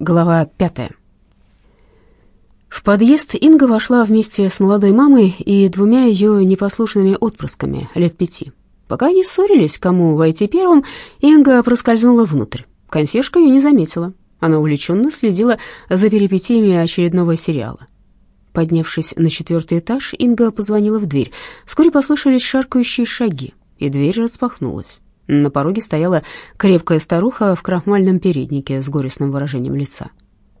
Глава пятая. В подъезд Инга вошла вместе с молодой мамой и двумя ее непослушными отпрысками лет пяти. Пока они ссорились, кому войти первым, Инга проскользнула внутрь. Консьержка ее не заметила. Она увлеченно следила за перипетиями очередного сериала. Поднявшись на четвертый этаж, Инга позвонила в дверь. Вскоре послышались шаркающие шаги, и дверь распахнулась. На пороге стояла крепкая старуха в крахмальном переднике с горестным выражением лица.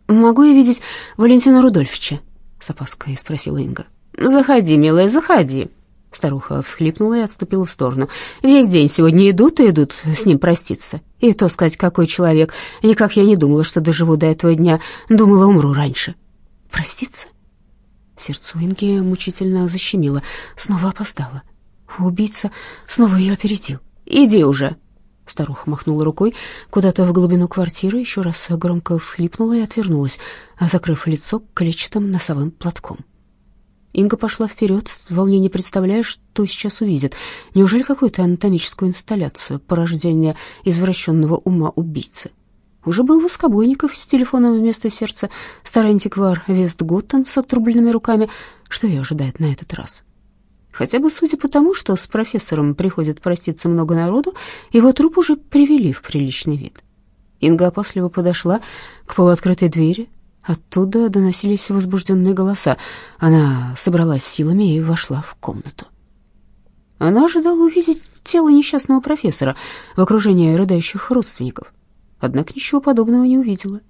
«Могу я видеть Валентина Рудольфовича?» — с опаской спросила Инга. «Заходи, милая, заходи». Старуха всхлипнула и отступила в сторону. «Весь день сегодня идут и идут с ним проститься. И то сказать, какой человек. Никак я не думала, что доживу до этого дня. Думала, умру раньше». «Проститься?» Сердце Инги мучительно защемило. Снова опоздала. Убийца снова ее опередил. «Иди уже!» Старуха махнула рукой куда-то в глубину квартиры, еще раз громко всхлипнула и отвернулась, закрыв лицо клетчатым носовым платком. Инга пошла вперед, с волнением представляя, что сейчас увидит. Неужели какую-то анатомическую инсталляцию порождения извращенного ума убийцы? Уже был Воскобойников с телефоном вместо сердца, старый антиквар Вестготтен с отрубленными руками. Что ее ожидает на этот раз? Хотя бы судя по тому, что с профессором приходит проститься много народу, его труп уже привели в приличный вид. Инга опасливо подошла к полуоткрытой двери. Оттуда доносились возбужденные голоса. Она собралась силами и вошла в комнату. Она ожидала увидеть тело несчастного профессора в окружении рыдающих родственников. Однако ничего подобного не увидела.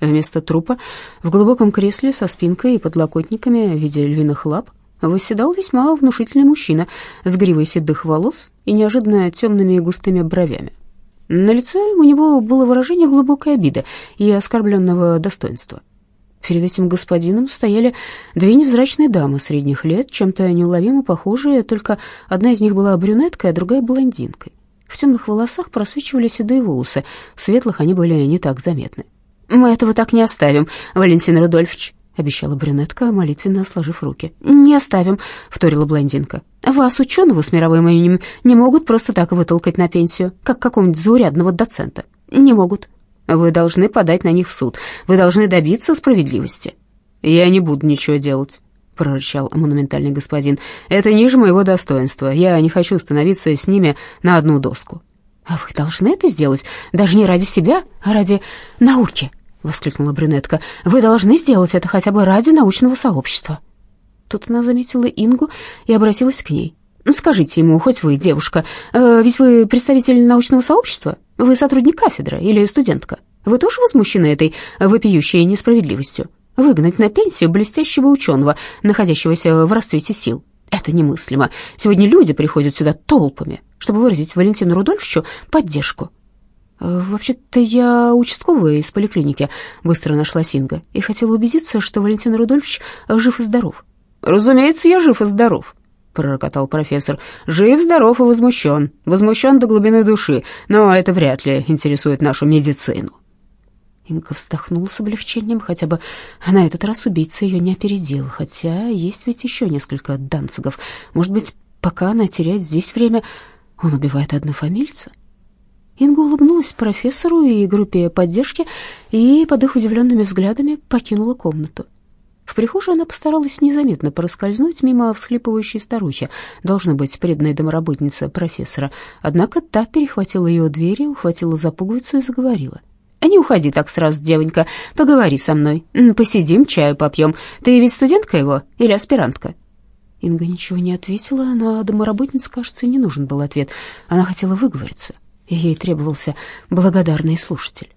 Вместо трупа в глубоком кресле со спинкой и подлокотниками в виде львиных лап восседал весьма внушительный мужчина с гривой седых волос и неожиданно темными и густыми бровями. На лице у него было выражение глубокой обиды и оскорбленного достоинства. Перед этим господином стояли две невзрачные дамы средних лет, чем-то неуловимо похожие, только одна из них была брюнеткой, а другая блондинкой. В темных волосах просвечивали седые волосы, в светлых они были не так заметны. «Мы этого так не оставим, Валентин Рудольфович», обещала брюнетка, молитвенно сложив руки. «Не оставим», — вторила блондинка. «Вас, ученого с мировым именем, не могут просто так вытолкать на пенсию, как какого-нибудь заурядного доцента. Не могут. Вы должны подать на них в суд. Вы должны добиться справедливости». «Я не буду ничего делать», — прорычал монументальный господин. «Это ниже моего достоинства. Я не хочу становиться с ними на одну доску». «А вы должны это сделать, даже не ради себя, а ради науки», — воскликнула брюнетка. «Вы должны сделать это хотя бы ради научного сообщества». Тут она заметила Ингу и обратилась к ней. «Скажите ему, хоть вы девушка, э, ведь вы представитель научного сообщества? Вы сотрудник кафедры или студентка? Вы тоже возмущены этой вопиющей несправедливостью? Выгнать на пенсию блестящего ученого, находящегося в расцвете сил? Это немыслимо. Сегодня люди приходят сюда толпами, чтобы выразить Валентину Рудольфовичу поддержку. «Вообще-то я участковая из поликлиники», — быстро нашла Синга, и хотела убедиться, что Валентин Рудольфович жив и здоров. «Разумеется, я жив и здоров», — пророкотал профессор. «Жив, здоров и возмущен. Возмущен до глубины души, но это вряд ли интересует нашу медицину». Инга вздохнула с облегчением, хотя бы на этот раз убийца ее не опередил, хотя есть ведь еще несколько данцигов. Может быть, пока она теряет здесь время, он убивает однофамильца? Инга улыбнулась профессору и группе поддержки и под их удивленными взглядами покинула комнату. В прихожей она постаралась незаметно проскользнуть мимо всхлипывающей старухи, должна быть преданная домоработница профессора. Однако та перехватила ее двери, ухватила за пуговицу и заговорила. «Не уходи так сразу, девонька, поговори со мной. Посидим, чаю попьем. Ты ведь студентка его или аспирантка?» Инга ничего не ответила, но домоработнице, кажется, не нужен был ответ. Она хотела выговориться ей требовался благодарный слушатель.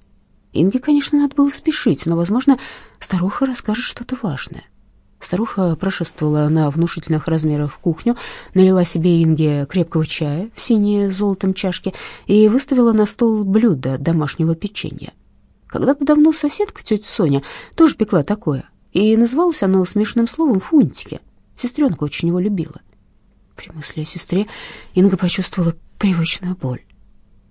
Инге, конечно, надо было спешить, но, возможно, старуха расскажет что-то важное. Старуха прошествовала на внушительных размерах в кухню, налила себе Инге крепкого чая в синей с золотом чашке и выставила на стол блюдо домашнего печенья. Когда-то давно соседка, тетя Соня, тоже пекла такое, и называлось оно смешанным словом «фунтики». Сестренка очень его любила. При мысли о сестре Инга почувствовала привычную боль.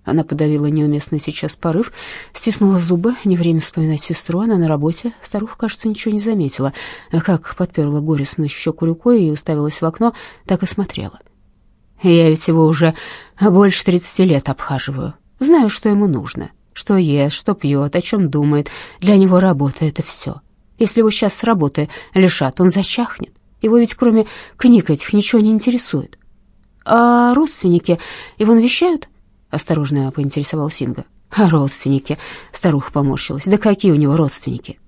Она подавила неуместный сейчас порыв, стиснула зубы, не время вспоминать сестру, она на работе. Старуха, кажется, ничего не заметила. Как подперла горестно щеку рукой и уставилась в окно, так и смотрела. «Я ведь его уже больше тридцати лет обхаживаю. Знаю, что ему нужно. Что ест, что пьет, о чем думает. Для него работа — это все. Если его сейчас с работы лишат, он зачахнет. Его ведь кроме книг этих ничего не интересует. «А родственники его навещают?» — осторожно поинтересовал Синга. «А родственники?» — старуха поморщилась. «Да какие у него родственники?»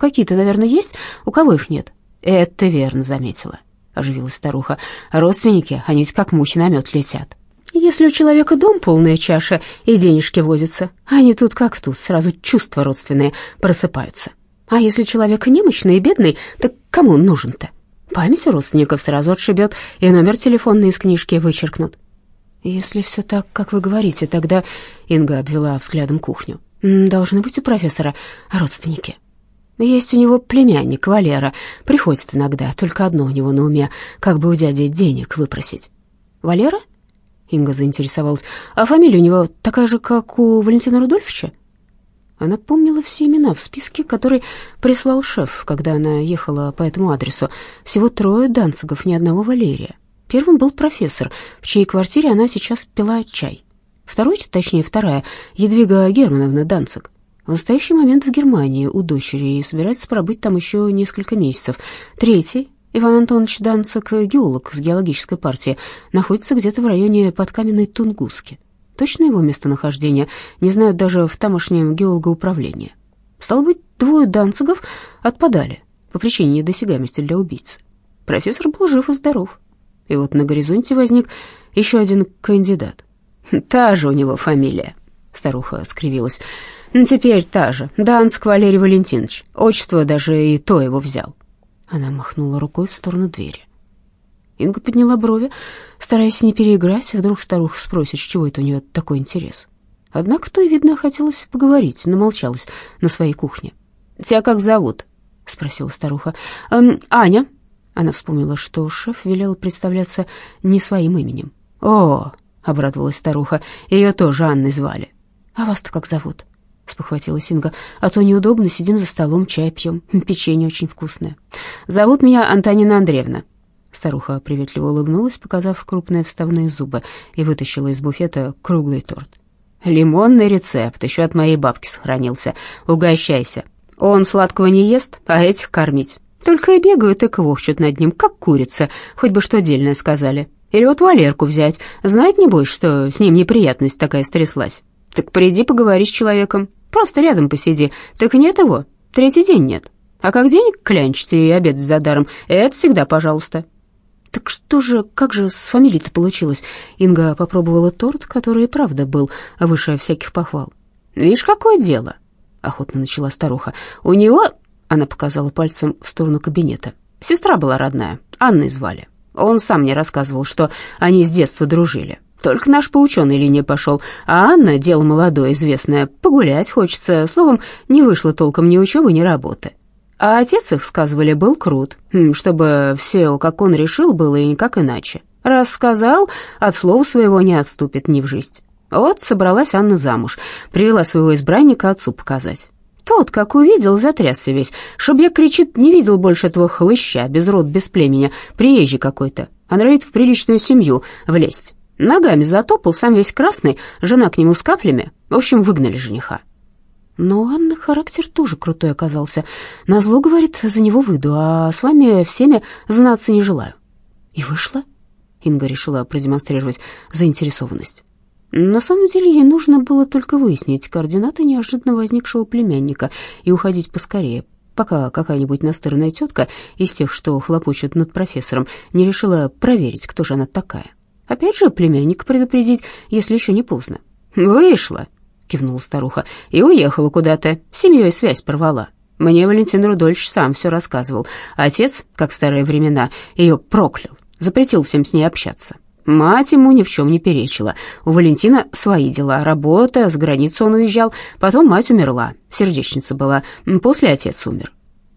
«Какие-то, наверное, есть, у кого их нет?» «Это верно заметила», — оживилась старуха. «Родственники, они ведь как мухи на мед летят». Если у человека дом полная чаша и денежки возятся, они тут как тут, сразу чувства родственные просыпаются. А если человек немощный и бедный, так кому он нужен-то? Память у родственников сразу отшибет, и номер телефонный из книжки вычеркнут. Если все так, как вы говорите, тогда Инга обвела взглядом кухню. Должны быть у профессора родственники. Есть у него племянник Валера, приходит иногда, только одно у него на уме, как бы у дяди денег выпросить. Валера? Инга заинтересовалась. А фамилия у него такая же, как у Валентина Рудольфовича? Она помнила все имена в списке, который прислал шеф, когда она ехала по этому адресу. Всего трое Данцигов, ни одного Валерия. Первым был профессор, в чьей квартире она сейчас пила чай. Второй, точнее вторая, Едвига Германовна Данциг. В настоящий момент в Германии у дочери и собирается пробыть там еще несколько месяцев. Третий, Иван Антонович Данцик, геолог с геологической партии, находится где-то в районе подкаменной Тунгуски. Точно его местонахождение не знают даже в тамошнем геологоуправлении. Стало быть, двое Данцигов отпадали по причине недосягаемости для убийцы. Профессор был жив и здоров. И вот на горизонте возник еще один кандидат. «Та же у него фамилия», — старуха скривилась. «Теперь та же, Данцк Валерий Валентинович. Отчество даже и то его взял». Она махнула рукой в сторону двери. Инга подняла брови, стараясь не переиграть, вдруг старуха спросит, чего это у нее такой интерес. Однако той, видно, хотелось поговорить, намолчалась на своей кухне. «Тебя как зовут?» — спросила старуха. «Эм, «Аня». Она вспомнила, что шеф велел представляться не своим именем. «О!» — обрадовалась старуха. «Ее тоже Анной звали». «А вас-то как зовут?» — спохватилась Инга. «А то неудобно, сидим за столом, чай пьем. Печенье очень вкусное. Зовут меня Антонина Андреевна». Старуха приветливо улыбнулась, показав крупные вставные зубы, и вытащила из буфета круглый торт. «Лимонный рецепт, еще от моей бабки сохранился. Угощайся. Он сладкого не ест, а этих кормить. Только и бегают и квохчут над ним, как курица, хоть бы что дельное сказали. Или вот Валерку взять, знать не будешь, что с ним неприятность такая стряслась. Так приди поговори с человеком, просто рядом посиди. Так нет его, третий день нет. А как денег клянчите и обед за даром, это всегда пожалуйста. Так что же, как же с фамилией-то получилось? Инга попробовала торт, который и правда был выше всяких похвал. Видишь, какое дело, охотно начала старуха. У него, она показала пальцем в сторону кабинета. Сестра была родная, Анной звали. Он сам мне рассказывал, что они с детства дружили. Только наш по ученой линии пошел, а Анна, дело молодое, известное, погулять хочется, словом, не вышло толком ни учебы, ни работы. А отец их, сказывали, был крут, хм, чтобы все, как он решил, было и никак иначе. Раз сказал, от слова своего не отступит ни в жизнь. Вот собралась Анна замуж, привела своего избранника отцу показать. Тот, как увидел, затрясся весь. Шубья кричит, не видел больше этого хлыща, без род, без племени, приезжий какой-то, а норовит в приличную семью влезть. Ногами затопал, сам весь красный, жена к нему с каплями. В общем, выгнали жениха. Но у Анны характер тоже крутой оказался. Назло, говорит, за него выйду, а с вами всеми знаться не желаю. И вышла. Инга решила продемонстрировать заинтересованность. На самом деле ей нужно было только выяснить координаты неожиданно возникшего племянника и уходить поскорее, пока какая-нибудь настырная тетка из тех, что хлопочут над профессором, не решила проверить, кто же она такая. Опять же, племянник предупредить, если еще не поздно. «Вышла», — кивнула старуха, — «и уехала куда-то, с семьей связь порвала. Мне Валентин Рудольевич сам все рассказывал. Отец, как в старые времена, ее проклял, запретил всем с ней общаться. Мать ему ни в чем не перечила. У Валентина свои дела, работа, с границу он уезжал. Потом мать умерла, сердечница была, после отец умер.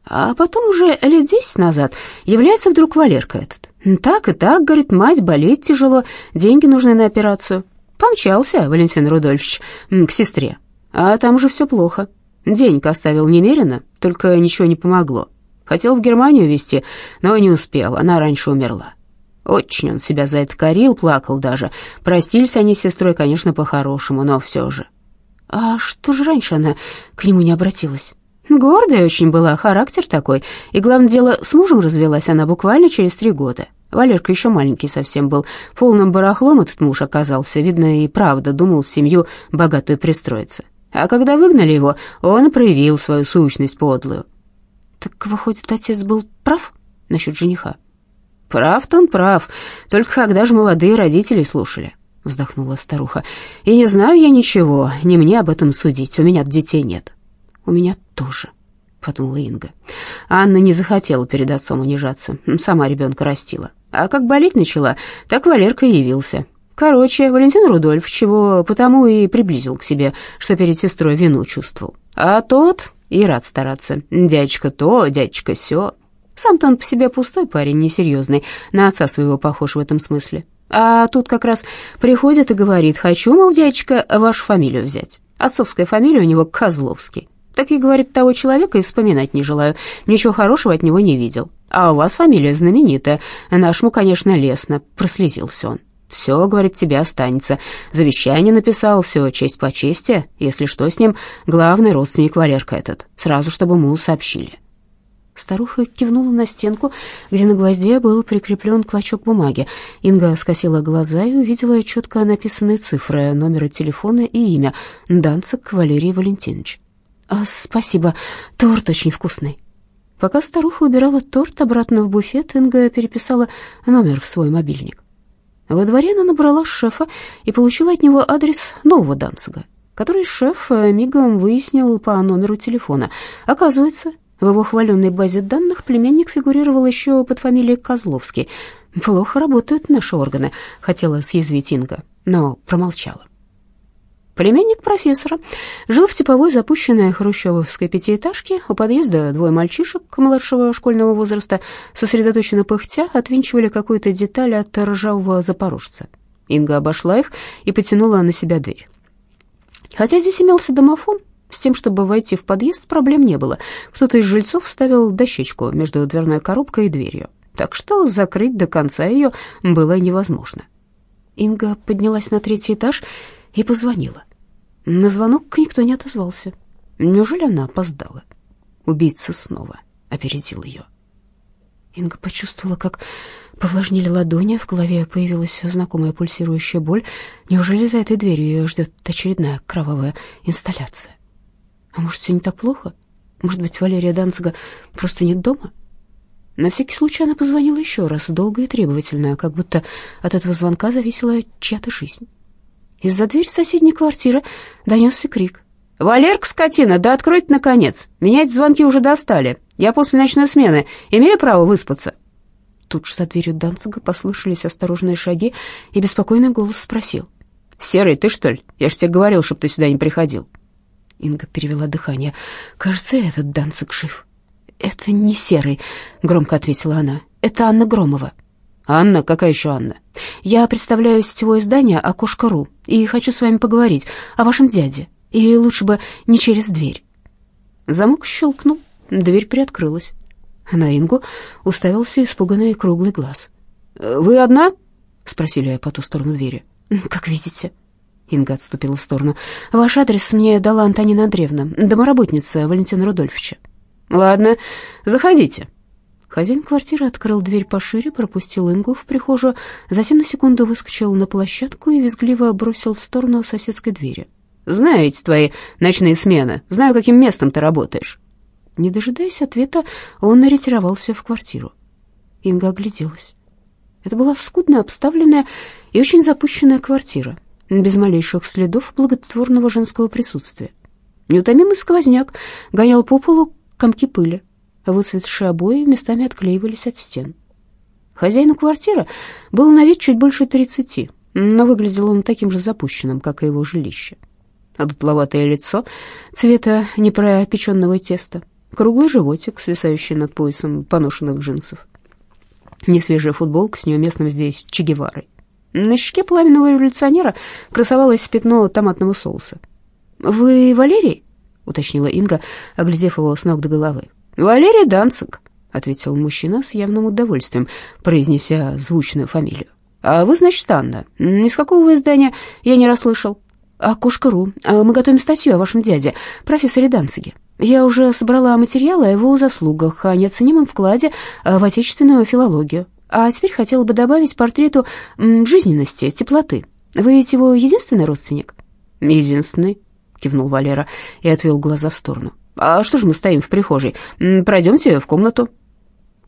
А потом уже лет десять назад является вдруг Валерка этот. Так и так, говорит, мать болеет тяжело, деньги нужны на операцию. Помчался Валентин Рудольфович к сестре, а там уже все плохо. Денег оставил немерено, только ничего не помогло. Хотел в Германию везти, но не успел, она раньше умерла. Очень он себя за это корил, плакал даже. Простились они с сестрой, конечно, по-хорошему, но все же. А что же раньше она к нему не обратилась? Гордая очень была, характер такой. И, главное дело, с мужем развелась она буквально через три года. Валерка еще маленький совсем был. Полным барахлом этот муж оказался. Видно, и правда думал в семью богатую пристроиться. А когда выгнали его, он проявил свою сущность подлую. Так, выходит, отец был прав насчет жениха? Прав-то он прав, только когда же молодые родители слушали, вздохнула старуха. И не знаю я ничего, не мне об этом судить, у меня детей нет. У меня тоже, подумала Инга. Анна не захотела перед отцом унижаться, сама ребенка растила. А как болеть начала, так Валерка явился. Короче, Валентин Рудольф его потому и приблизил к себе, что перед сестрой вину чувствовал. А тот и рад стараться. Дядечка то, дядечка сё. Сам-то он по себе пустой парень, несерьезный, на отца своего похож в этом смысле. А тут как раз приходит и говорит, хочу, мол, дядечка, вашу фамилию взять. Отцовская фамилия у него Козловский. Так и говорит, того человека и вспоминать не желаю. Ничего хорошего от него не видел. А у вас фамилия знаменитая. Нашему, конечно, лестно. Прослезился он. Все, говорит, тебе останется. Завещание написал, все честь по чести. Если что с ним, главный родственник Валерка этот. Сразу, чтобы ему сообщили. Старуха кивнула на стенку, где на гвозде был прикреплен клочок бумаги. Инга скосила глаза и увидела четко написанные цифры, номера телефона и имя. Данцик Валерий Валентинович. А, «Спасибо, торт очень вкусный». Пока старуха убирала торт обратно в буфет, Инга переписала номер в свой мобильник. Во дворе она набрала шефа и получила от него адрес нового Данцига, который шеф э, мигом выяснил по номеру телефона. Оказывается, в его хваленной базе данных племянник фигурировал еще под фамилией Козловский. «Плохо работают наши органы», — хотела съязвить Инга, но промолчала. Племянник профессора жил в типовой запущенной хрущевской пятиэтажке. У подъезда двое мальчишек младшего школьного возраста, сосредоточенно пыхтя, отвинчивали какую-то деталь от ржавого запорожца. Инга обошла их и потянула на себя дверь. Хотя здесь имелся домофон, с тем, чтобы войти в подъезд, проблем не было. Кто-то из жильцов вставил дощечку между дверной коробкой и дверью, так что закрыть до конца ее было невозможно. Инга поднялась на третий этаж и позвонила. На звонок никто не отозвался. Неужели она опоздала? Убийца снова опередил ее. Инга почувствовала, как повлажнили ладони, в голове появилась знакомая пульсирующая боль. Неужели за этой дверью ее ждет очередная кровавая инсталляция? А может, все не так плохо? Может быть, Валерия Данцига просто нет дома? На всякий случай она позвонила еще раз, долго и требовательно, как будто от этого звонка зависела чья-то жизнь. Из-за двери соседней квартиры донесся крик. «Валерка, скотина, да откройте, наконец! Меня эти звонки уже достали. Я после ночной смены имею право выспаться?» Тут же за дверью Данцига послышались осторожные шаги, и беспокойный голос спросил. «Серый, ты что ли? Я же тебе говорил, чтобы ты сюда не приходил». Инга перевела дыхание. «Кажется, этот Данциг жив». «Это не Серый», — громко ответила она. «Это Анна Громова». «Анна? Какая еще Анна?» «Я представляю сетевое издание «Окошко.ру» и хочу с вами поговорить о вашем дяде. И лучше бы не через дверь». Замок щелкнул, дверь приоткрылась. На Ингу уставился испуганный круглый глаз. «Вы одна?» — спросили я по ту сторону двери. «Как видите». Инга отступила в сторону. «Ваш адрес мне дала Антонина Андреевна, домоработница Валентина Рудольфовича». «Ладно, заходите». Хозяин квартиры открыл дверь пошире, пропустил Ингу в прихожую, затем на секунду выскочил на площадку и визгливо бросил в сторону соседской двери. «Знаю эти твои ночные смены, знаю, каким местом ты работаешь». Не дожидаясь ответа, он ретировался в квартиру. Инга огляделась. Это была скудно обставленная и очень запущенная квартира, без малейших следов благотворного женского присутствия. Неутомимый сквозняк гонял по полу комки пыли. Выцветшие обои местами отклеивались от стен. Хозяину квартиры было на вид чуть больше тридцати, но выглядел он таким же запущенным, как и его жилище. Одутловатое лицо цвета непропеченного теста, круглый животик, свисающий над поясом поношенных джинсов, несвежая футболка с неуместным здесь Че Геварой. На щеке пламенного революционера красовалось пятно томатного соуса. «Вы Валерий?» — уточнила Инга, оглядев его с ног до головы. «Валерий Данцик», — ответил мужчина с явным удовольствием, произнеся звучную фамилию. «А вы, значит, Анна. Из какого вы издания я не расслышал?» Окошко.ру. А, мы готовим статью о вашем дяде, профессоре Данциге. Я уже собрала материалы о его заслугах, о неоценимом вкладе в отечественную филологию. А теперь хотела бы добавить портрету жизненности, теплоты. Вы ведь его единственный родственник? Единственный, кивнул Валера и отвел глаза в сторону. А что же мы стоим в прихожей? Пройдемте в комнату.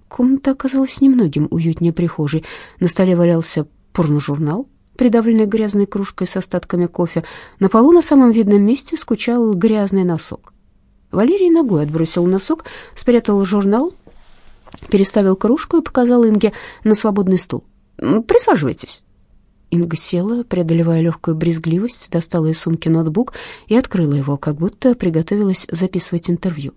Комната оказалась немногим уютнее прихожей. На столе валялся порножурнал, придавленный грязной кружкой с остатками кофе. На полу на самом видном месте скучал грязный носок. Валерий ногой отбросил носок, спрятал журнал, переставил кружку и показал Инге на свободный стул. «Присаживайтесь». Инга села, преодолевая легкую брезгливость, достала из сумки ноутбук и открыла его, как будто приготовилась записывать интервью.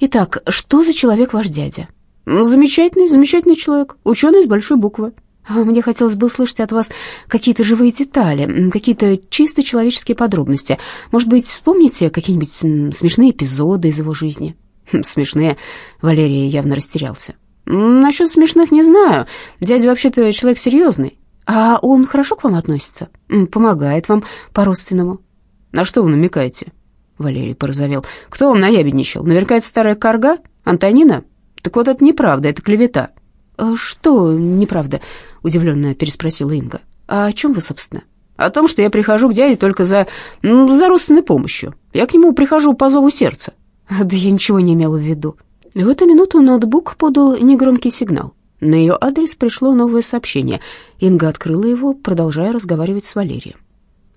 «Итак, что за человек ваш дядя?» «Замечательный, замечательный человек, ученый с большой буквы». «Мне хотелось бы услышать от вас какие-то живые детали, какие-то чисто человеческие подробности. Может быть, вспомните какие-нибудь смешные эпизоды из его жизни?» Хм, «Смешные?» Валерий явно растерялся. «Насчет смешных не знаю. Дядя вообще-то человек серьезный. А он хорошо к вам относится? Помогает вам по-родственному?» «На что вы намекаете?» Валерий порозовел. «Кто вам наябедничал? Наверняка это старая корга? Антонина? Так вот это неправда, это клевета». «Э, «Что неправда?» — удивленно переспросила Инга. «А о чем вы, собственно?» «О том, что я прихожу к дяде только за... за родственной помощью. Я к нему прихожу по зову сердца». «Да я ничего не имела в виду». В эту минуту ноутбук подал негромкий сигнал. На ее адрес пришло новое сообщение. Инга открыла его, продолжая разговаривать с Валерием.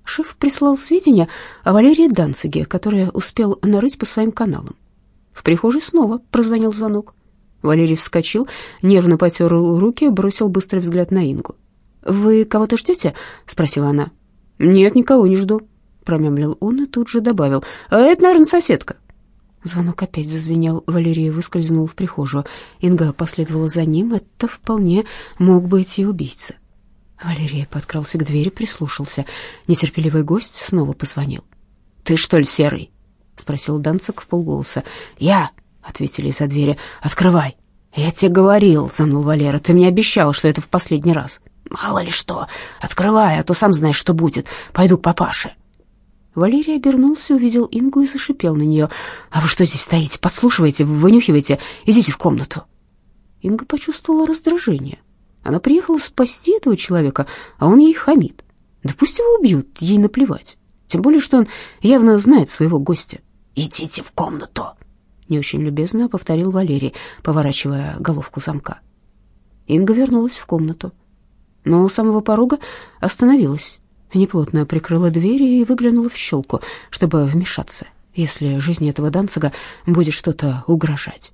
Шеф прислал сведения о Валерии Данциге, который успел нарыть по своим каналам. В прихожей снова прозвонил звонок. Валерий вскочил, нервно потер руки, бросил быстрый взгляд на Ингу. «Вы кого-то ждете?» — спросила она. «Нет, никого не жду», — промямлил он и тут же добавил. «А это, наверное, соседка». Звонок опять зазвенел. Валерия выскользнула в прихожую. Инга последовала за ним. Это вполне мог быть и убийца. Валерия подкрался к двери, прислушался. Нетерпеливый гость снова позвонил. «Ты что ли серый?» — спросил Данцик в полголоса. «Я!» — ответили из-за двери. «Открывай!» «Я тебе говорил», — заныл Валера. «Ты мне обещал, что это в последний раз». «Мало ли что. Открывай, а то сам знаешь, что будет. Пойду к папаше». Валерий обернулся, увидел Ингу и зашипел на нее. «А вы что здесь стоите? Подслушиваете, вынюхиваете? Идите в комнату». Инга почувствовала раздражение. Она приехала спасти этого человека, а он ей хамит. Да пусть его убьют, ей наплевать. Тем более, что он явно знает своего гостя. «Идите в комнату», — не очень любезно повторил Валерий, поворачивая головку замка. Инга вернулась в комнату, но у самого порога остановилась неплотно прикрыла дверь и выглянула в щелку, чтобы вмешаться, если жизни этого Данцига будет что-то угрожать.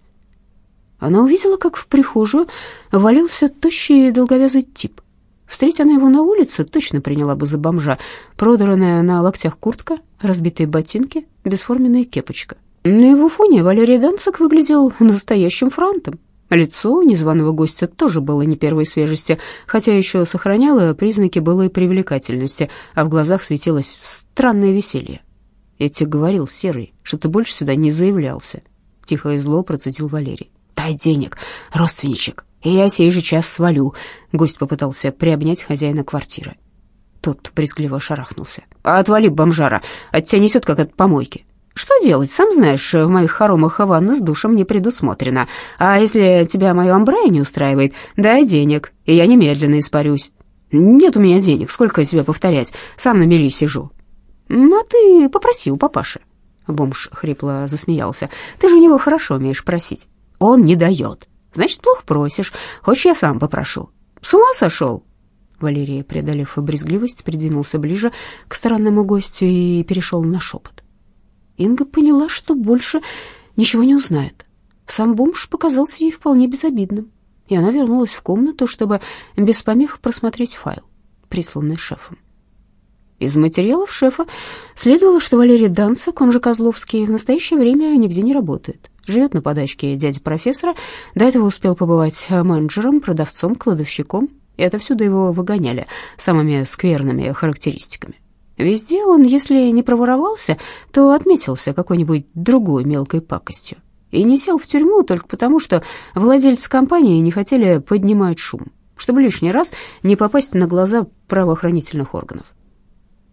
Она увидела, как в прихожую валился тощий долговязый тип. Встретя она его на улице, точно приняла бы за бомжа. Продранная на локтях куртка, разбитые ботинки, бесформенная кепочка. На его фоне Валерий Данцик выглядел настоящим франтом. Лицо незваного гостя тоже было не первой свежести, хотя еще сохраняло признаки былой привлекательности, а в глазах светилось странное веселье. «Я тебе говорил, Серый, что ты больше сюда не заявлялся», — тихо и зло процедил Валерий. «Дай денег, родственничек, и я сей же час свалю», — гость попытался приобнять хозяина квартиры. Тот брезгливо шарахнулся. «Отвали, бомжара, от тебя несет, как от помойки». Что делать? Сам знаешь, в моих хоромах ванна с душем не предусмотрена. А если тебя мое амбре не устраивает, дай денег, и я немедленно испарюсь. Нет у меня денег, сколько тебе повторять? Сам на мели сижу. А ты попроси у папаши. Бомж хрипло засмеялся. Ты же у него хорошо умеешь просить. Он не дает. Значит, плохо просишь. Хочешь, я сам попрошу. С ума сошел? Валерий, преодолев брезгливость, придвинулся ближе к странному гостю и перешел на шепот. Инга поняла, что больше ничего не узнает. Сам бомж показался ей вполне безобидным, и она вернулась в комнату, чтобы без помех просмотреть файл, присланный шефом. Из материалов шефа следовало, что Валерий Данцик, он же Козловский, в настоящее время нигде не работает. Живет на подачке дяди профессора, до этого успел побывать менеджером, продавцом, кладовщиком, и отовсюду его выгоняли самыми скверными характеристиками. Везде он, если не проворовался, то отметился какой-нибудь другой мелкой пакостью. И не сел в тюрьму только потому, что владельцы компании не хотели поднимать шум, чтобы лишний раз не попасть на глаза правоохранительных органов.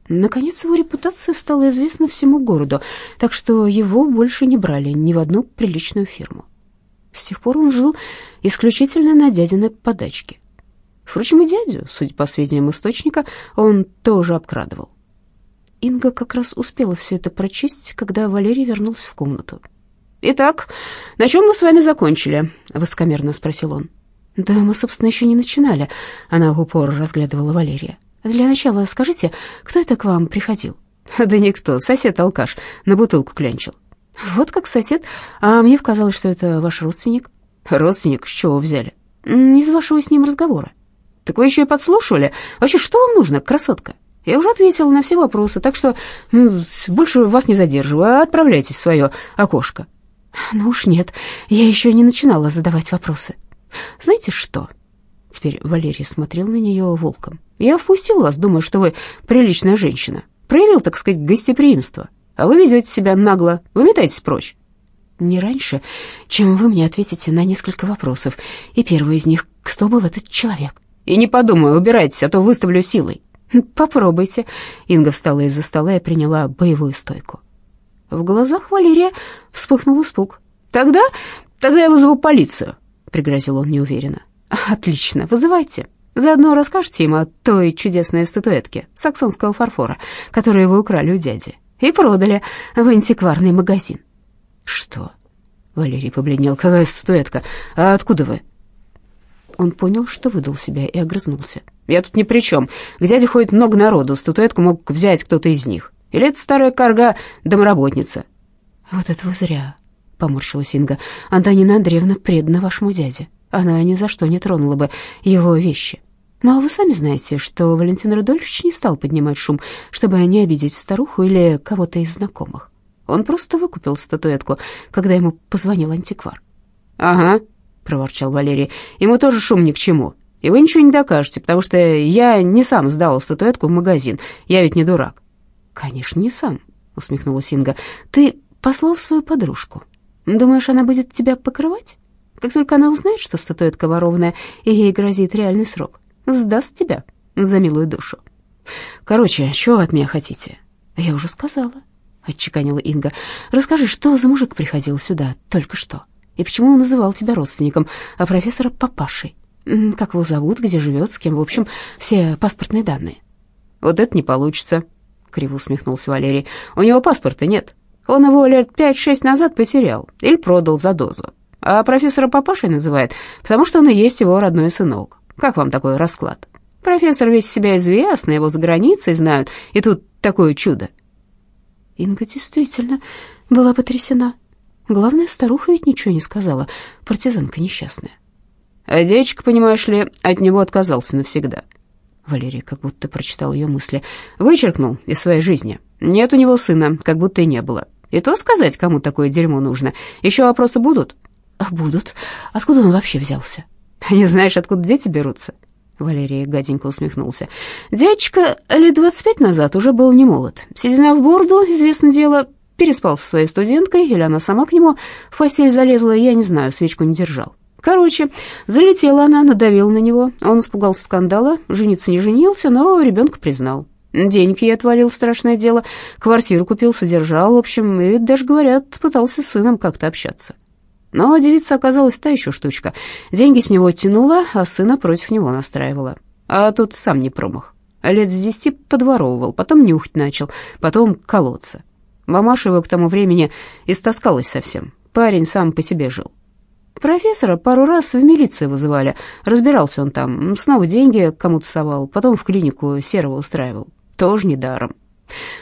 Наконец его репутация стала известна всему городу, так что его больше не брали ни в одну приличную фирму. С тех пор он жил исключительно на дядиной подачке. Впрочем, и дядю, судя по сведениям источника, он тоже обкрадывал. Инга как раз успела все это прочесть, когда Валерий вернулся в комнату. «Итак, на чем мы с вами закончили?» — высокомерно спросил он. «Да мы, собственно, еще не начинали», — она в упор разглядывала Валерия. «Для начала скажите, кто это к вам приходил?» «Да никто, сосед-алкаш, на бутылку клянчил». «Вот как сосед, а мне показалось, что это ваш родственник». «Родственник? С чего взяли?» «Из вашего с ним разговора». «Так вы еще и подслушивали? Вообще, что вам нужно, красотка?» Я уже ответила на все вопросы, так что ну, больше вас не задерживаю, а отправляйтесь в свое окошко. Ну уж нет, я еще не начинала задавать вопросы. Знаете что? Теперь Валерий смотрел на нее волком. Я впустил вас, думая, что вы приличная женщина. Проявил, так сказать, гостеприимство. А вы ведете себя нагло, выметайтесь прочь. Не раньше, чем вы мне ответите на несколько вопросов. И первый из них, кто был этот человек? И не подумаю, убирайтесь, а то выставлю силой. Попробуйте. Инга встала из-за стола и приняла боевую стойку. В глазах Валерия вспыхнул испуг. Тогда, тогда я вызову полицию, пригрозил он неуверенно. Отлично, вызывайте. Заодно расскажете им о той чудесной статуэтке саксонского фарфора, которую вы украли у дяди и продали в антикварный магазин. Что? Валерий побледнел. Какая статуэтка? А откуда вы? Он понял, что выдал себя и огрызнулся. «Я тут ни при чем. К дяде ходит много народу, статуэтку мог взять кто-то из них. Или это старая карга домработница?» «Вот это вы зря», — поморщилась Инга. «Антонина Андреевна предана вашему дяде. Она ни за что не тронула бы его вещи. Но вы сами знаете, что Валентин Рудольфович не стал поднимать шум, чтобы не обидеть старуху или кого-то из знакомых. Он просто выкупил статуэтку, когда ему позвонил антиквар». «Ага», — проворчал Валерий. «Ему тоже шум ни к чему. И вы ничего не докажете, потому что я не сам сдал статуэтку в магазин. Я ведь не дурак». «Конечно, не сам», — усмехнулась Инга. «Ты послал свою подружку. Думаешь, она будет тебя покрывать? Как только она узнает, что статуэтка ворованная, и ей грозит реальный срок, сдаст тебя за милую душу». «Короче, что вы от меня хотите?» «Я уже сказала», — отчеканила Инга. «Расскажи, что за мужик приходил сюда только что?» И почему он называл тебя родственником, а профессора папашей? Как его зовут, где живет, с кем, в общем, все паспортные данные. Вот это не получится, криво усмехнулся Валерий. У него паспорта нет. Он его лет пять-шесть назад потерял или продал за дозу. А профессора папашей называет, потому что он и есть его родной сынок. Как вам такой расклад? Профессор весь себя известный, его за границей знают, и тут такое чудо. Инга действительно была потрясена. Главное, старуха ведь ничего не сказала, партизанка несчастная. А дядечка, понимаешь ли, от него отказался навсегда. Валерий как будто прочитал ее мысли. Вычеркнул из своей жизни. Нет у него сына, как будто и не было. И то сказать, кому такое дерьмо нужно. Еще вопросы будут? А будут. Откуда он вообще взялся? Не знаешь, откуда дети берутся? Валерий гаденько усмехнулся. Дядечка лет двадцать пять назад уже был не молод. Седина в бороду, известное дело, Переспал со своей студенткой, или она сама к нему в постель залезла, я не знаю, свечку не держал. Короче, залетела она, надавила на него. Он испугался скандала, жениться не женился, но ребенка признал. Денег ей отвалил, страшное дело. Квартиру купил, содержал, в общем, и даже, говорят, пытался с сыном как-то общаться. Но девица оказалась та еще штучка. Деньги с него тянула, а сына против него настраивала. А тут сам не промах. Лет с десяти подворовывал, потом нюхать начал, потом колоться. Мамаша его к тому времени истаскалась совсем. Парень сам по себе жил. Профессора пару раз в милицию вызывали. Разбирался он там. Снова деньги кому-то совал. Потом в клинику серого устраивал. Тоже недаром.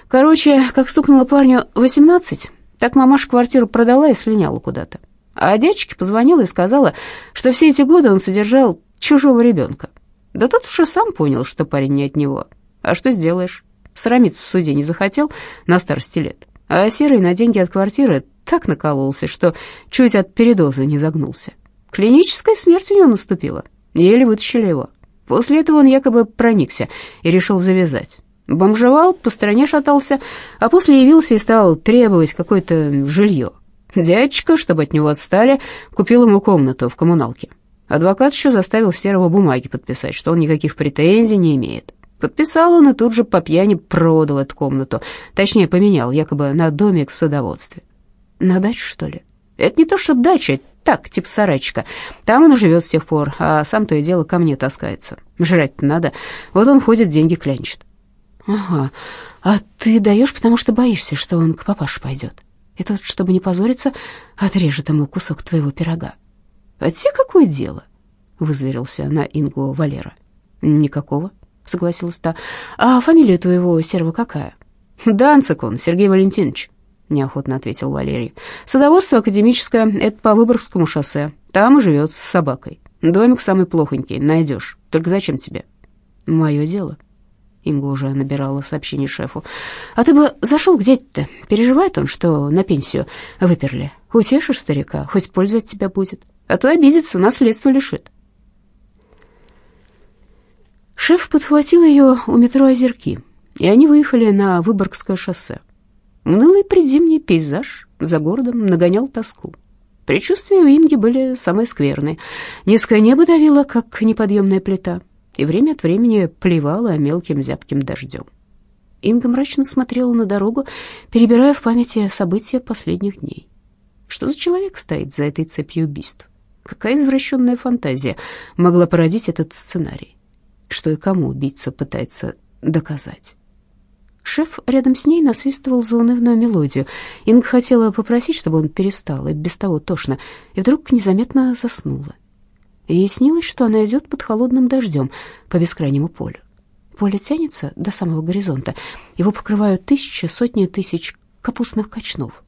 Короче, как стукнуло парню 18, так мамаша квартиру продала и слиняла куда-то. А дядечке позвонила и сказала, что все эти годы он содержал чужого ребенка. Да тот уж и сам понял, что парень не от него. А что сделаешь? Срамиться в суде не захотел на старости лет. А Серый на деньги от квартиры так накололся, что чуть от передоза не загнулся. Клиническая смерть у него наступила. Еле вытащили его. После этого он якобы проникся и решил завязать. Бомжевал, по стране шатался, а после явился и стал требовать какое-то жилье. Дядечка, чтобы от него отстали, купил ему комнату в коммуналке. Адвокат еще заставил Серого бумаги подписать, что он никаких претензий не имеет. Подписал он и тут же по пьяни продал эту комнату. Точнее, поменял, якобы на домик в садоводстве. На дачу, что ли? Это не то, что дача, так, типа сарайчика. Там он живет с тех пор, а сам то и дело ко мне таскается. Жрать надо. Вот он ходит, деньги клянчит. Ага, а ты даешь, потому что боишься, что он к папаше пойдет. И тот, чтобы не позориться, отрежет ему кусок твоего пирога. А тебе какое дело? Вызверился на Ингу Валера. Никакого, согласилась та. А фамилия твоего серого какая? Данцик он, Сергей Валентинович. — неохотно ответил Валерий. «Садоводство академическое — это по Выборгскому шоссе. Там и живет с собакой. Домик самый плохонький, найдешь. Только зачем тебе?» «Мое дело». Инга уже набирала сообщение шефу. «А ты бы зашел к дяде-то. Переживает он, что на пенсию выперли. Утешишь старика, хоть польза от тебя будет. А то обидится, наследство лишит». Шеф подхватил ее у метро «Озерки», и они выехали на Выборгское шоссе. Унылый предзимний пейзаж за городом нагонял тоску. Предчувствия у Инги были самые скверные. Низкое небо давило, как неподъемная плита, и время от времени плевало мелким зябким дождем. Инга мрачно смотрела на дорогу, перебирая в памяти события последних дней. Что за человек стоит за этой цепью убийств? Какая извращенная фантазия могла породить этот сценарий? Что и кому убийца пытается доказать? Шеф рядом с ней насвистывал заунывную мелодию. Инга хотела попросить, чтобы он перестал, и без того тошно, и вдруг незаметно заснула. Ей снилось, что она идет под холодным дождем по бескрайнему полю. Поле тянется до самого горизонта. Его покрывают тысячи, сотни тысяч капустных качнов.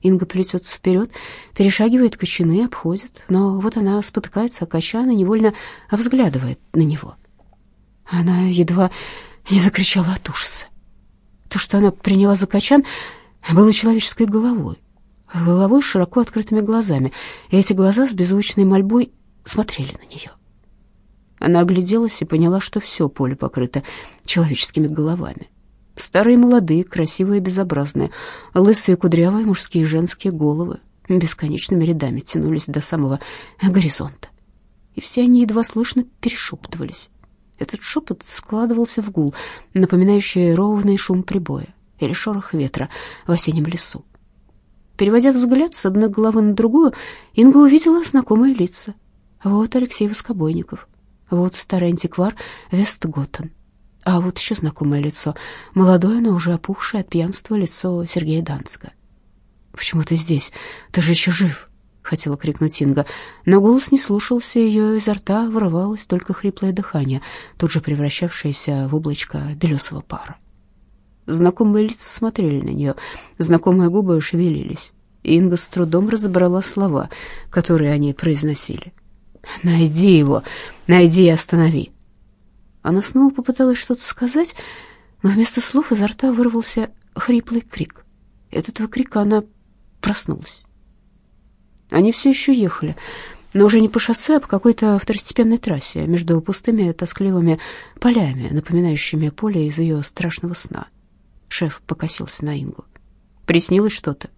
Инга плетется вперед, перешагивает кочаны, обходит, но вот она спотыкается о качан и невольно взглядывает на него. Она едва не закричала от ужаса. То, что она приняла за качан, было человеческой головой. Головой с широко открытыми глазами, и эти глаза с беззвучной мольбой смотрели на нее. Она огляделась и поняла, что все поле покрыто человеческими головами. Старые, молодые, красивые, безобразные, лысые, кудрявые мужские и женские головы бесконечными рядами тянулись до самого горизонта. И все они едва слышно перешептывались. Этот шепот складывался в гул, напоминающий ровный шум прибоя или шорох ветра в осеннем лесу. Переводя взгляд с одной головы на другую, Инга увидела знакомые лица. Вот Алексей Воскобойников, вот старый антиквар Вестготтен, а вот еще знакомое лицо, молодое, но уже опухшее от пьянства лицо Сергея Данцга. «Почему ты здесь? Ты же еще жив!» — хотела крикнуть Инга, но голос не слушался, ее изо рта вырывалось только хриплое дыхание, тут же превращавшееся в облачко белесого пара. Знакомые лица смотрели на нее, знакомые губы шевелились. Инга с трудом разобрала слова, которые они произносили. «Найди его! Найди и останови!» Она снова попыталась что-то сказать, но вместо слов изо рта вырвался хриплый крик. От этого крика она проснулась. Они все еще ехали, но уже не по шоссе, а по какой-то второстепенной трассе между пустыми тоскливыми полями, напоминающими поле из ее страшного сна. Шеф покосился на Ингу. «Приснилось что-то?»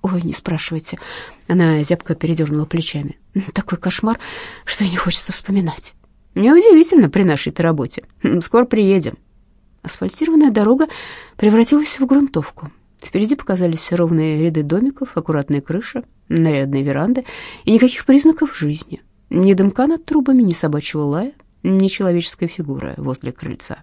«Ой, не спрашивайте». Она зябко передернула плечами. «Такой кошмар, что и не хочется вспоминать». «Неудивительно при нашей-то работе. Скоро приедем». Асфальтированная дорога превратилась в грунтовку. Впереди показались ровные ряды домиков, аккуратные крыши, нарядные веранды и никаких признаков жизни. Ни дымка над трубами, ни собачьего лая, ни человеческой фигуры возле крыльца.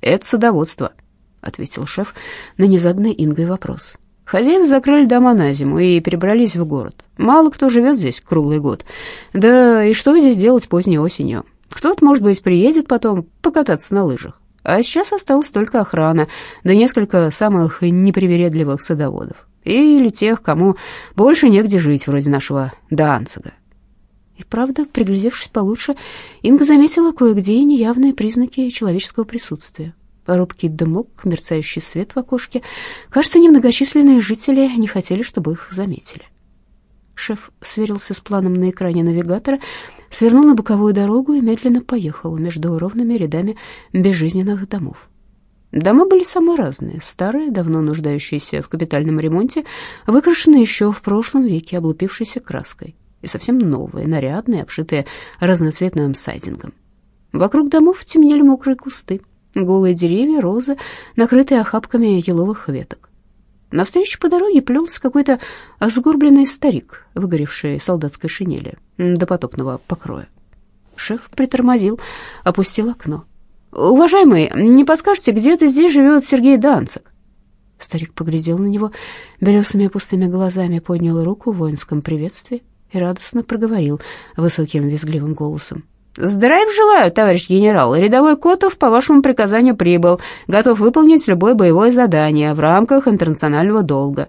«Это садоводство», — ответил шеф на незаданный Ингой вопрос. «Хозяева закрыли дома на зиму и перебрались в город. Мало кто живет здесь круглый год. Да и что здесь делать поздней осенью? Кто-то, может быть, приедет потом покататься на лыжах. А сейчас осталась только охрана, да несколько самых непривередливых садоводов. Или тех, кому больше негде жить, вроде нашего Данцига. И правда, приглядевшись получше, Инга заметила кое-где неявные признаки человеческого присутствия. Робкий дымок, мерцающий свет в окошке. Кажется, немногочисленные жители не хотели, чтобы их заметили. Шеф сверился с планом на экране навигатора, свернул на боковую дорогу и медленно поехал между ровными рядами безжизненных домов. Дома были самые разные, старые, давно нуждающиеся в капитальном ремонте, выкрашенные еще в прошлом веке облупившейся краской, и совсем новые, нарядные, обшитые разноцветным сайдингом. Вокруг домов темнели мокрые кусты, Голые деревья, розы, накрытые охапками еловых веток. Навстречу по дороге плелся какой-то сгорбленный старик, выгоревший солдатской шинели до потопного покроя. Шеф притормозил, опустил окно. «Уважаемый, не подскажете, где-то здесь живет Сергей Данцик?» Старик поглядел на него белесыми пустыми глазами, поднял руку в воинском приветствии и радостно проговорил высоким визгливым голосом. «Здравия желаю, товарищ генерал. Рядовой Котов по вашему приказанию прибыл, готов выполнить любое боевое задание в рамках интернационального долга».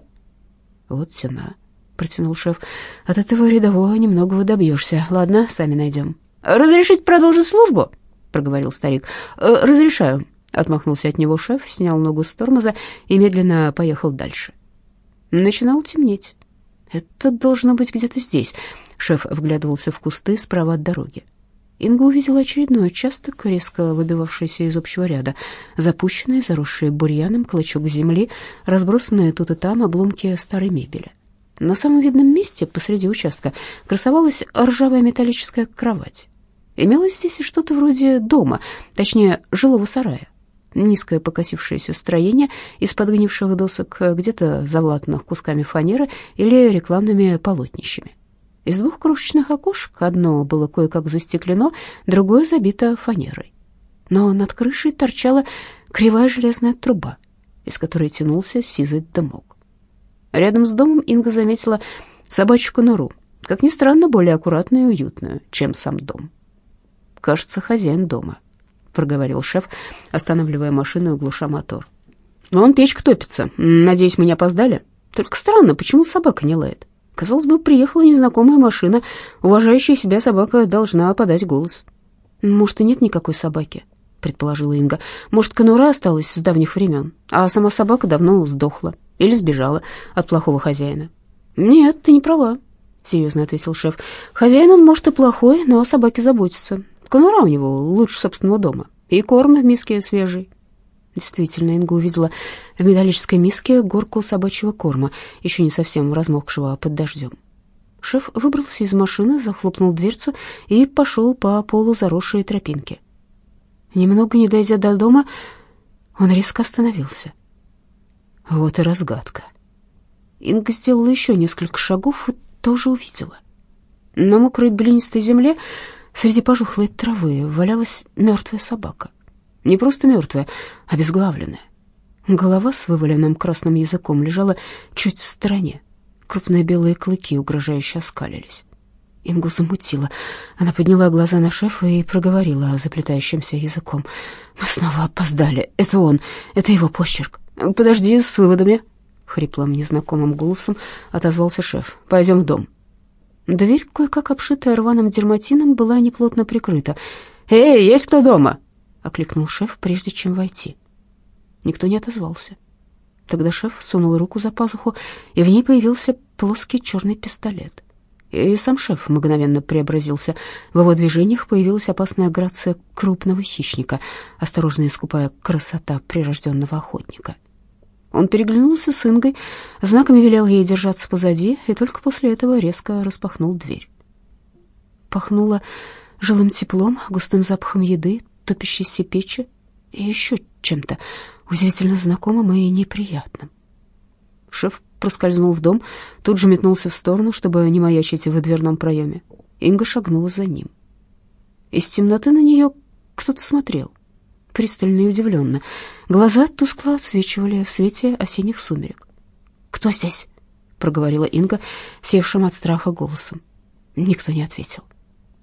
«Вот сюда», — протянул шеф. «От этого рядового немного добьешься. Ладно, сами найдем». «Разрешить продолжить службу?» — проговорил старик. «Э, «Разрешаю», — отмахнулся от него шеф, снял ногу с тормоза и медленно поехал дальше. Начинало темнеть. «Это должно быть где-то здесь». Шеф вглядывался в кусты справа от дороги. Инга увидела очередной участок, резко выбивавшийся из общего ряда. Запущенный, заросший бурьяном клочок земли, разбросанные тут и там обломки старой мебели. На самом видном месте посреди участка красовалась ржавая металлическая кровать. Имелось здесь и что-то вроде дома, точнее, жилого сарая. Низкое покосившееся строение из подгнивших досок, где-то завлатанных кусками фанеры или рекламными полотнищами. Из двух крошечных окошек одно было кое-как застеклено, другое забито фанерой. Но над крышей торчала кривая железная труба, из которой тянулся сизый дымок. Рядом с домом Инга заметила собачью конуру, как ни странно, более аккуратную и уютную, чем сам дом. «Кажется, хозяин дома», — проговорил шеф, останавливая машину и глуша мотор. «Вон печка топится. Надеюсь, мы не опоздали? Только странно, почему собака не лает?» Казалось бы, приехала незнакомая машина. Уважающая себя собака должна подать голос. «Может, и нет никакой собаки», — предположила Инга. «Может, конура осталась с давних времен, а сама собака давно сдохла или сбежала от плохого хозяина». «Нет, ты не права», — серьезно ответил шеф. «Хозяин он, может, и плохой, но о собаке заботится. Конура у него лучше собственного дома, и корм в миске свежий. Действительно, Инга увидела в металлической миске горку собачьего корма, еще не совсем размокшего под дождем. Шеф выбрался из машины, захлопнул дверцу и пошел по полу заросшей тропинке. Немного не дойдя до дома, он резко остановился. Вот и разгадка. Инга сделала еще несколько шагов и тоже увидела. На мокрой глинистой земле среди пожухлой травы валялась мертвая собака. Не просто мертвая, а обезглавленная. Голова с вываленным красным языком лежала чуть в стороне. Крупные белые клыки угрожающе оскалились. Ингу замутила. Она подняла глаза на шефа и проговорила заплетающимся языком. «Мы снова опоздали. Это он. Это его почерк. Подожди с выводами». Хриплым незнакомым голосом отозвался шеф. «Пойдем в дом». Дверь, кое-как обшитая рваным дерматином, была неплотно прикрыта. «Эй, есть кто дома?» Окликнул шеф, прежде чем войти. Никто не отозвался. Тогда шеф сунул руку за пазуху, и в ней появился плоский черный пистолет. И сам шеф мгновенно преобразился. В его движениях появилась опасная грация крупного хищника, осторожная и скупая красота прирожденного охотника. Он переглянулся с Ингой, знаками велел ей держаться позади, и только после этого резко распахнул дверь. Пахнуло жилым теплом, густым запахом еды, топящейся печи и еще чем-то удивительно знакомым и неприятным. Шеф проскользнул в дом, тут же метнулся в сторону, чтобы не маячить в дверном проеме. Инга шагнула за ним. Из темноты на нее кто-то смотрел, пристально и удивленно. Глаза тускло отсвечивали в свете осенних сумерек. «Кто здесь?» — проговорила Инга, севшим от страха голосом. Никто не ответил.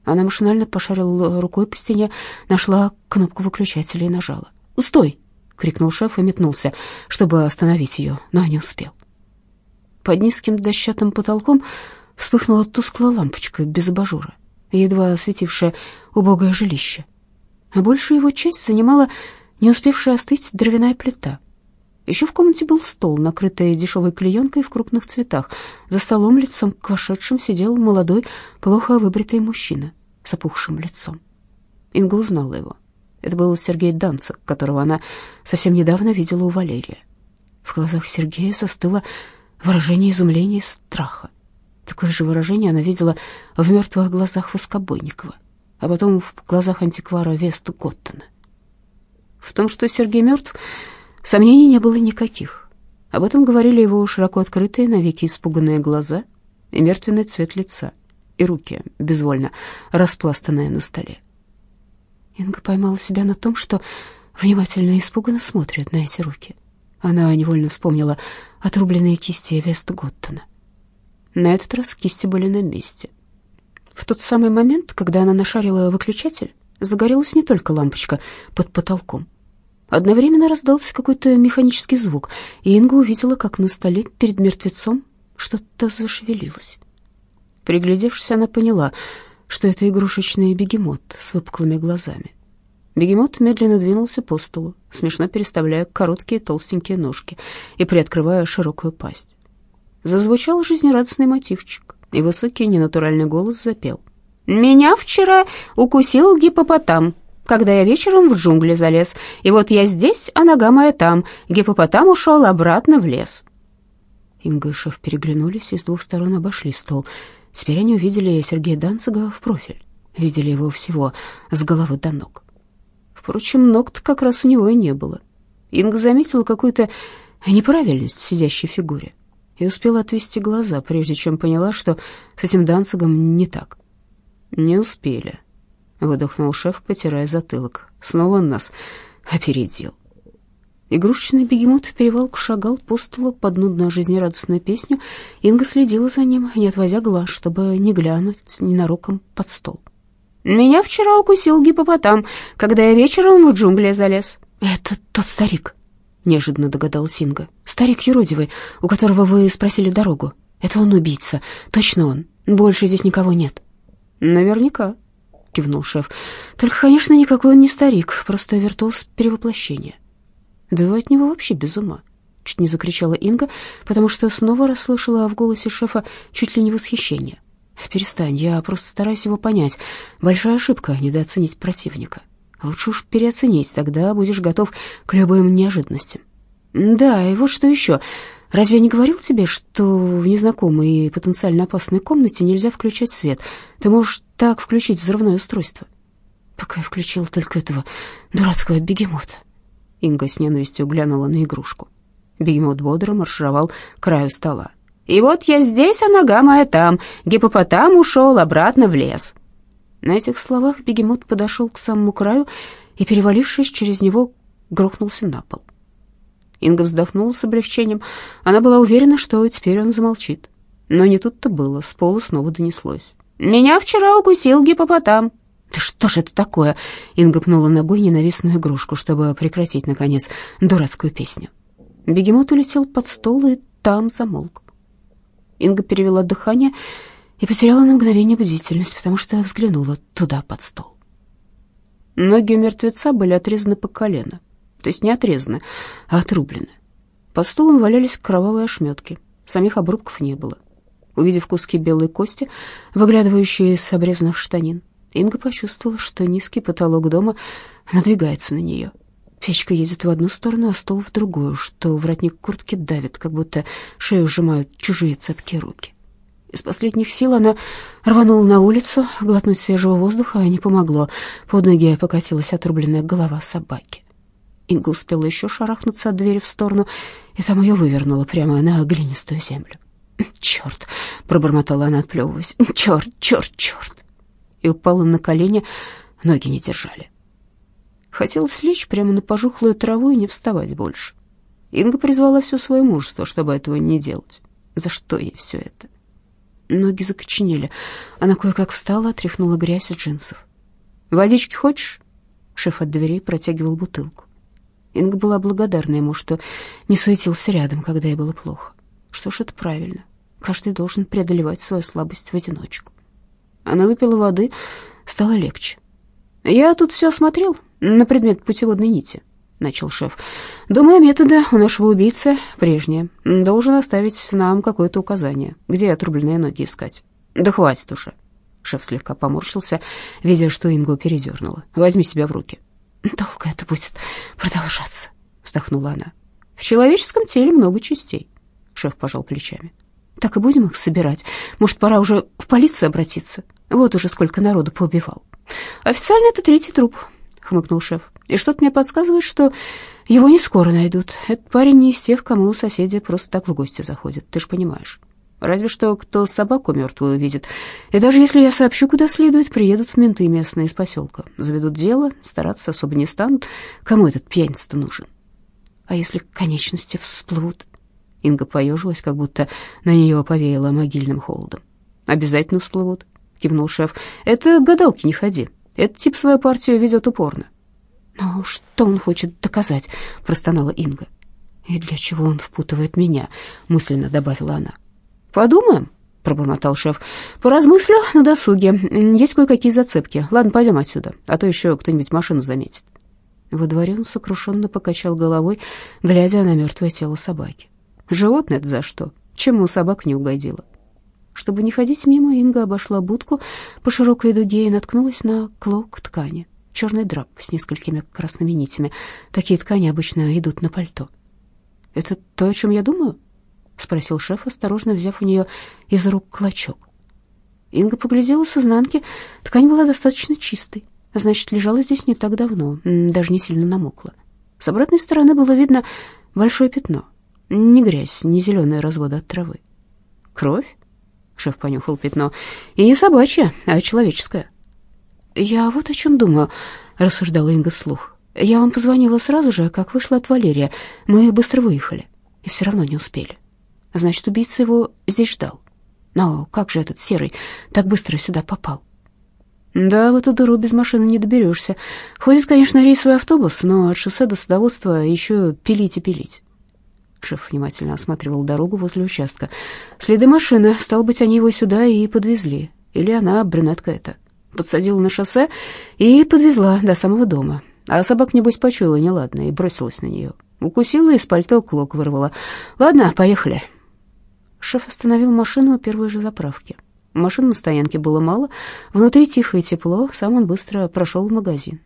Она машинально пошарила рукой по стене, нашла кнопку выключателя и нажала. «Стой!» — крикнул шеф и метнулся, чтобы остановить ее, но не успел. Под низким дощатым потолком вспыхнула тусклая лампочка без абажура, едва осветившая убогое жилище. А большую его часть занимала не успевшая остыть дровяная плита — еще в комнате был стол, накрытый дешевой клеенкой в крупных цветах. За столом лицом к вошедшим сидел молодой, плохо выбритый мужчина с опухшим лицом. Инга узнала его. Это был Сергей Данцик, которого она совсем недавно видела у Валерия. В глазах Сергея застыло выражение изумления и страха. Такое же выражение она видела в мертвых глазах Воскобойникова, а потом в глазах антиквара Веста Готтона. В том, что Сергей мертв, сомнений не было никаких. Об этом говорили его широко открытые, навеки испуганные глаза и мертвенный цвет лица, и руки, безвольно распластанные на столе. Инга поймала себя на том, что внимательно и испуганно смотрит на эти руки. Она невольно вспомнила отрубленные кисти Веста Готтона. На этот раз кисти были на месте. В тот самый момент, когда она нашарила выключатель, загорелась не только лампочка под потолком. Одновременно раздался какой-то механический звук, и Инга увидела, как на столе перед мертвецом что-то зашевелилось. Приглядевшись, она поняла, что это игрушечный бегемот с выпуклыми глазами. Бегемот медленно двинулся по столу, смешно переставляя короткие толстенькие ножки и приоткрывая широкую пасть. Зазвучал жизнерадостный мотивчик, и высокий ненатуральный голос запел. «Меня вчера укусил гипопотам, когда я вечером в джунгли залез, и вот я здесь, а нога моя там, гипопотам ушел обратно в лес». Инга и шеф переглянулись и с двух сторон обошли стол. Теперь они увидели Сергея Данцига в профиль, видели его всего с головы до ног. Впрочем, ног-то как раз у него и не было. Инга заметила какую-то неправильность в сидящей фигуре и успела отвести глаза, прежде чем поняла, что с этим Данцигом не так. «Не успели», — выдохнул шеф, потирая затылок. «Снова он нас опередил». Игрушечный бегемот в перевалку шагал по столу под нудную жизнерадостную песню. Инга следила за ним, не отводя глаз, чтобы не глянуть ненароком под стол. «Меня вчера укусил гипопотам, когда я вечером в джунгли залез». «Это тот старик», — неожиданно догадалась Инга. «Старик юродивый, у которого вы спросили дорогу. Это он убийца, точно он. Больше здесь никого нет». «Наверняка», — кивнул шеф. «Только, конечно, никакой он не старик, просто виртуоз перевоплощения». «Да вы от него вообще без ума», — чуть не закричала Инга, потому что снова расслышала в голосе шефа чуть ли не восхищение. «Перестань, я просто стараюсь его понять. Большая ошибка недооценить противника». Лучше уж переоценить, тогда будешь готов к любым неожиданностям. Да, и вот что еще. Разве я не говорил тебе, что в незнакомой и потенциально опасной комнате нельзя включать свет? Ты можешь так включить взрывное устройство. Пока я включил только этого дурацкого бегемота. Инга с ненавистью глянула на игрушку. Бегемот бодро маршировал к краю стола. «И вот я здесь, а нога моя там. Гипопотам ушел обратно в лес». На этих словах бегемот подошел к самому краю и, перевалившись через него, грохнулся на пол. Инга вздохнула с облегчением. Она была уверена, что теперь он замолчит. Но не тут-то было, с пола снова донеслось. «Меня вчера укусил гипопотам». «Да что же это такое?» Инга пнула ногой ненавистную игрушку, чтобы прекратить, наконец, дурацкую песню. Бегемот улетел под стол и там замолк. Инга перевела дыхание и потеряла на мгновение бдительность, потому что взглянула туда, под стол. Ноги у мертвеца были отрезаны по колено, то есть не отрезаны, а отрублены. Под столом валялись кровавые ошметки, самих обрубков не было. Увидев куски белой кости, выглядывающие из обрезанных штанин, Инга почувствовала, что низкий потолок дома надвигается на нее. Печка едет в одну сторону, а стол в другую, что воротник куртки давит, как будто шею сжимают чужие цепкие руки. Из последних сил она рванула на улицу, глотнуть свежего воздуха а не помогло. Под ноги покатилась отрубленная голова собаки. Инга успела еще шарахнуться от двери в сторону, и там ее вывернуло прямо на глинистую землю. «Черт!» — пробормотала она, отплевываясь. «Черт, черт, черт!» И упала на колени, ноги не держали. Хотелось лечь прямо на пожухлую траву и не вставать больше. Инга призвала все свое мужество, чтобы этого не делать. За что ей все это? Ноги закоченели. Она кое-как встала, отряхнула грязь из джинсов. «Водички хочешь?» Шеф от дверей протягивал бутылку. Инга была благодарна ему, что не суетился рядом, когда ей было плохо. Что ж, это правильно. Каждый должен преодолевать свою слабость в одиночку. Она выпила воды, стало легче. «Я тут все осмотрел на предмет путеводной нити», начал шеф. «Думаю, методы у нашего убийцы прежние. Должен оставить нам какое-то указание, где отрубленные ноги искать». «Да хватит уже». Шеф слегка поморщился, видя, что Ингу передернула. «Возьми себя в руки». «Долго это будет продолжаться», — вздохнула она. «В человеческом теле много частей», — шеф пожал плечами. «Так и будем их собирать. Может, пора уже в полицию обратиться? Вот уже сколько народу поубивал. Официально это третий труп. хмыкнул шеф. «И что-то мне подсказывает, что его не скоро найдут. Этот парень не из тех, кому соседи просто так в гости заходят, ты ж понимаешь. Разве что кто собаку мертвую увидит. И даже если я сообщу, куда следует, приедут менты местные из поселка. Заведут дело, стараться особо не станут. Кому этот пьяница-то нужен? А если конечности всплывут?» Инга поежилась, как будто на нее повеяло могильным холодом. «Обязательно всплывут», — кивнул шеф. «Это гадалки не ходи. Этот тип свою партию ведет упорно». «Но что он хочет доказать?» — простонала Инга. «И для чего он впутывает меня?» — мысленно добавила она. «Подумаем», — пробормотал шеф. «Поразмыслю на досуге. Есть кое-какие зацепки. Ладно, пойдем отсюда, а то еще кто-нибудь машину заметит». Во дворе он сокрушенно покачал головой, глядя на мертвое тело собаки. «Животное это за что? Чему собака не угодила?» Чтобы не ходить мимо, Инга обошла будку по широкой дуге и наткнулась на клок ткани. Черный драп с несколькими красными нитями. Такие ткани обычно идут на пальто. «Это то, о чем я думаю?» — спросил шеф, осторожно взяв у нее из рук клочок. Инга поглядела с изнанки. Ткань была достаточно чистой. Значит, лежала здесь не так давно, даже не сильно намокла. С обратной стороны было видно большое пятно. Не грязь, не зеленые разводы от травы. «Кровь?» Шеф понюхал пятно. «И не собачья, а человеческая». «Я вот о чем думаю», — рассуждала Инга вслух. «Я вам позвонила сразу же, как вышла от Валерия. Мы быстро выехали, и все равно не успели. Значит, убийца его здесь ждал. Но как же этот серый так быстро сюда попал?» «Да, в эту дыру без машины не доберешься. Ходит, конечно, рейсовый автобус, но от шоссе до садоводства еще пилить и пилить». Шеф внимательно осматривал дорогу возле участка. Следы машины, стало быть, они его сюда и подвезли. Или она, брюнетка эта, подсадила на шоссе и подвезла до самого дома. А собак, небось, почуяла неладно и бросилась на нее. Укусила и из пальто клок вырвала. «Ладно, поехали». Шеф остановил машину у первой же заправки. Машин на стоянке было мало, внутри тихо и тепло, сам он быстро прошел в магазин.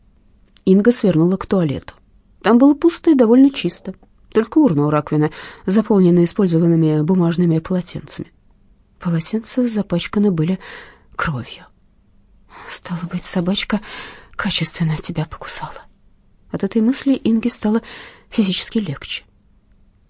Инга свернула к туалету. Там было пусто и довольно чисто только урна у раковины, заполненная использованными бумажными полотенцами. Полотенца запачканы были кровью. Стало быть, собачка качественно тебя покусала. От этой мысли Инге стало физически легче.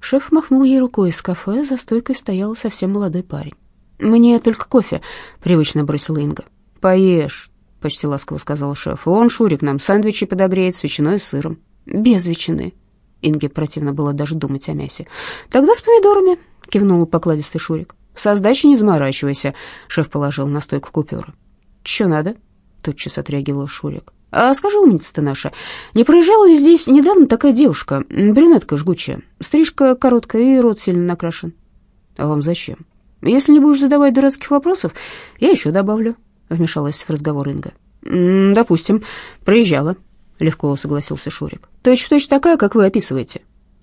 Шеф махнул ей рукой из кафе, за стойкой стоял совсем молодой парень. «Мне только кофе», — привычно бросила Инга. «Поешь», — почти ласково сказал шеф. «Вон Шурик нам сэндвичи подогреет с ветчиной и сыром». «Без ветчины», Инге противно было даже думать о мясе. «Тогда с помидорами», — кивнул покладистый Шурик. «Со сдачи не заморачивайся», — шеф положил на стойку купюры. «Чё надо?» — тотчас отреагировал Шурик. «А скажи, умница ты наша, не проезжала ли здесь недавно такая девушка, брюнетка жгучая, стрижка короткая и рот сильно накрашен?» «А вам зачем? Если не будешь задавать дурацких вопросов, я еще добавлю», — вмешалась в разговор Инга. «Допустим, проезжала», — легко согласился Шурик. «Точь-в-точь такая, как вы описываете».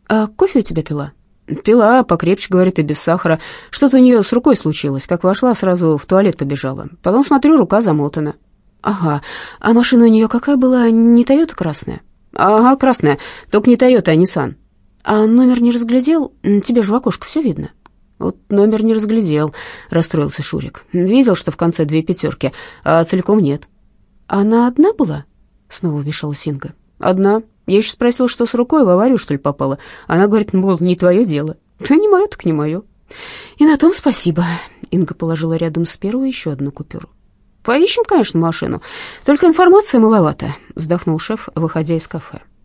«А кофе у тебя пила?» «Пила, покрепче, говорит, и без сахара. Что-то у нее с рукой случилось. Как вошла, сразу в туалет побежала. Потом, смотрю, рука замотана». «Ага. А машина у нее какая была? Не Тойота красная?» «Ага, красная. Только не Тойота, а Ниссан». «А номер не разглядел? Тебе же в окошко все видно». «Вот номер не разглядел», — расстроился Шурик. «Видел, что в конце две пятерки, а целиком нет». «Она одна была?» Снова вмешалась Инга. «Одна. Я еще спросила, что с рукой, в аварию, что ли, попала. Она говорит, мол, не твое дело. Ну, не мое, так не мое». «И на том спасибо». Инга положила рядом с первой еще одну купюру. «Поищем, конечно, машину. Только информации маловато», — вздохнул шеф, выходя из кафе.